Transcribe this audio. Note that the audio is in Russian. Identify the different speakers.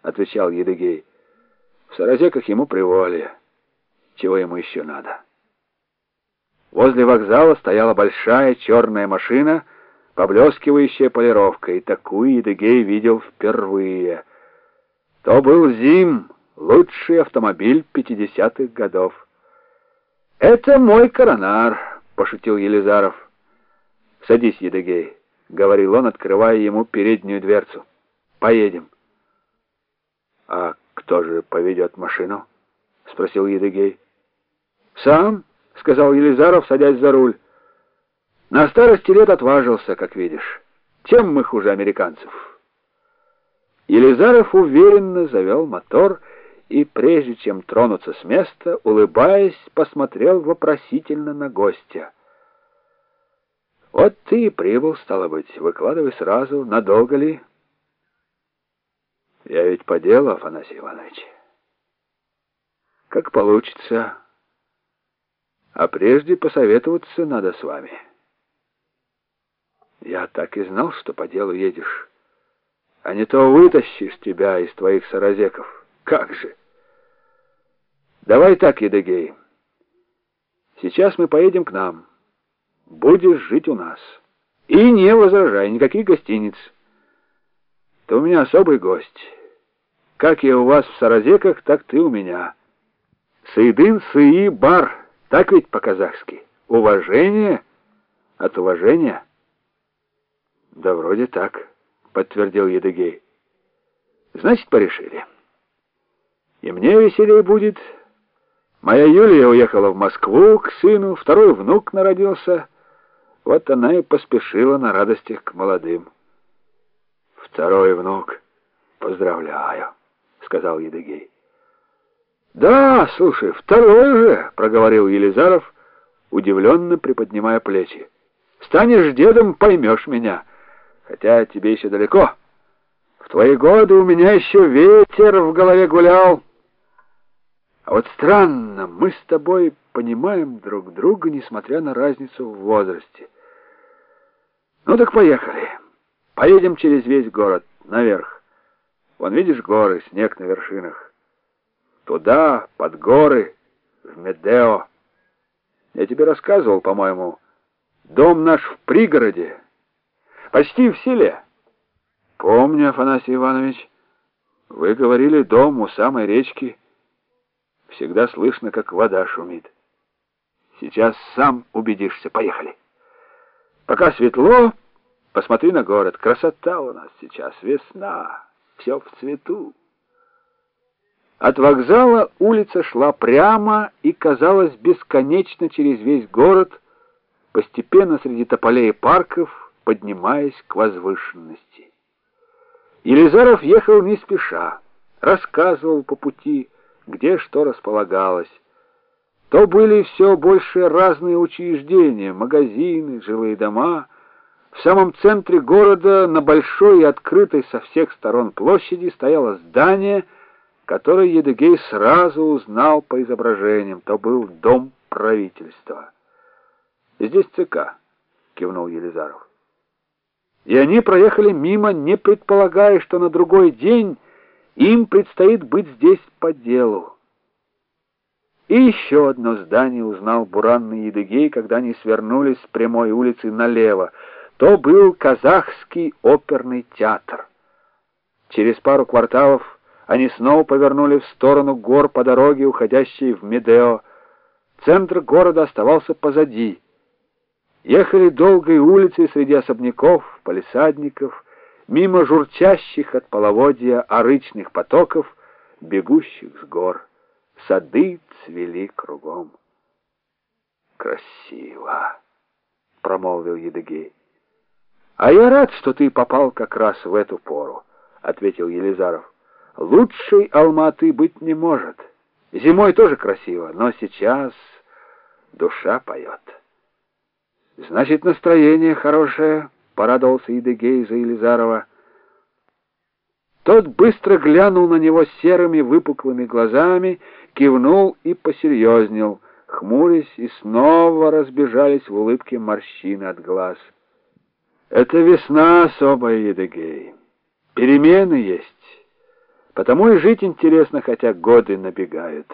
Speaker 1: — отвечал Едыгей. «В Саразеках ему приволе. Чего ему еще надо?» Возле вокзала стояла большая черная машина, поблескивающая полировкой, такую Едыгей видел впервые. То был «Зим», лучший автомобиль пятидесятых годов. «Это мой коронар», — пошутил Елизаров. «Садись, Едыгей», — говорил он, открывая ему переднюю дверцу. «Поедем». «А кто же поведет машину?» — спросил Едыгей. «Сам», — сказал Елизаров, садясь за руль. «На старости лет отважился, как видишь. Чем мы хуже американцев?» Елизаров уверенно завел мотор и, прежде чем тронуться с места, улыбаясь, посмотрел вопросительно на гостя. «Вот ты и прибыл, стало быть. Выкладывай сразу. Надолго ли?» «Я ведь по делу, Афанасий Иванович». «Как получится. А прежде посоветоваться надо с вами». «Я так и знал, что по делу едешь. А не то вытащишь тебя из твоих саразеков. Как же!» Давай так, Едыгей. Сейчас мы поедем к нам. Будешь жить у нас. И не возражай, никаких гостиниц. Ты у меня особый гость. Как я у вас в Саразеках, так ты у меня. Сыдын сыи бар, так ведь по-казахски. Уважение от уважения. Да вроде так, подтвердил Едыгей. Значит, порешили. И мне веселее будет... Моя Юлия уехала в Москву к сыну, второй внук народился. Вот она и поспешила на радостях к молодым. Второй внук. Поздравляю, сказал Едыгей. Да, слушай, второй же, проговорил Елизаров, удивленно приподнимая плечи. Станешь дедом, поймешь меня. Хотя тебе еще далеко. В твои годы у меня еще ветер в голове гулял. А вот странно, мы с тобой понимаем друг друга, несмотря на разницу в возрасте. Ну так поехали. Поедем через весь город, наверх. Вон видишь горы, снег на вершинах. Туда, под горы, в Медео. Я тебе рассказывал, по-моему, дом наш в пригороде, почти в селе. Помню, Афанасий Иванович, вы говорили дом у самой речки, Всегда слышно, как вода шумит. Сейчас сам убедишься. Поехали. Пока светло, посмотри на город. Красота у нас сейчас, весна, все в цвету. От вокзала улица шла прямо и казалась бесконечно через весь город, постепенно среди тополей и парков, поднимаясь к возвышенности. Елизаров ехал не спеша, рассказывал по пути, где что располагалось. То были все больше разные учреждения, магазины, жилые дома. В самом центре города, на большой и открытой со всех сторон площади, стояло здание, которое Едыгей сразу узнал по изображениям. То был дом правительства. «Здесь ЦК», — кивнул Елизаров. И они проехали мимо, не предполагая, что на другой день им предстоит быть здесь по делу. И еще одно здание узнал буранный Едыгей, когда они свернули с прямой улицы налево. То был казахский оперный театр. Через пару кварталов они снова повернули в сторону гор по дороге, уходящей в Медео. Центр города оставался позади. Ехали долгой улицей среди особняков, палисадников, мимо журчащих от половодья арычных потоков, бегущих с гор. Сады цвели кругом. «Красиво!» — промолвил Едыгей. «А я рад, что ты попал как раз в эту пору», — ответил Елизаров. «Лучшей Алматы быть не может. Зимой тоже красиво, но сейчас душа поет». «Значит, настроение хорошее?» порадовался Идыгей за Елизарова. Тот быстро глянул на него серыми выпуклыми глазами, кивнул и посерьезнел, хмурясь, и снова разбежались в улыбке морщины от глаз. «Это весна особая, Едыгей. Перемены есть. Потому и жить интересно, хотя годы набегают.